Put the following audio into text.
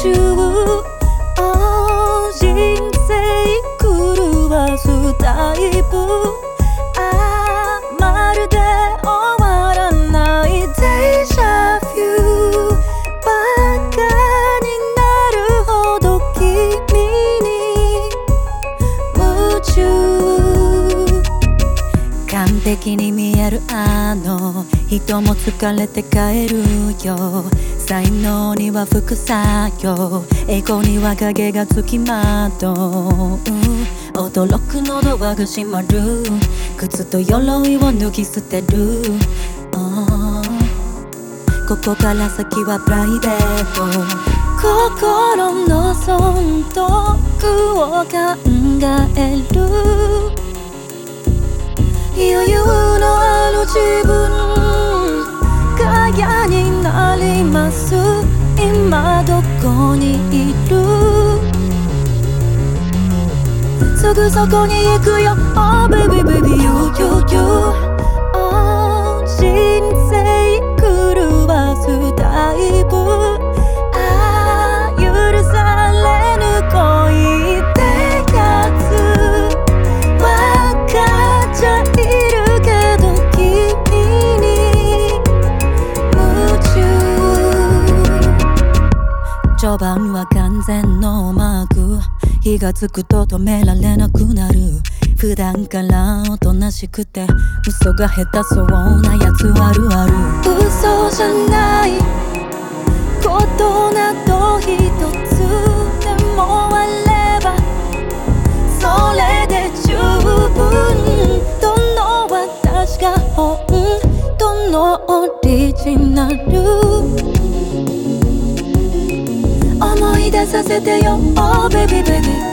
中人生狂わすタイプ。完璧に見えるあの人も疲れて帰るよ。才能には副作用。栄光には影がつきまとう驚くのドアが閉まる。靴と鎧を脱ぎ捨てる、あーここから先はプライベート。心の損得を考える。こにいる。すぐそこに行くよ。Oh baby 中序盤は完全ノーマーク。火がつくと止められなくなる。普段からおとなしくて嘘が下手そうなやつあるある。嘘じゃないことなど一つでもあればそれで十分どの私が本当のオリジナル。出させてよ Oh baby baby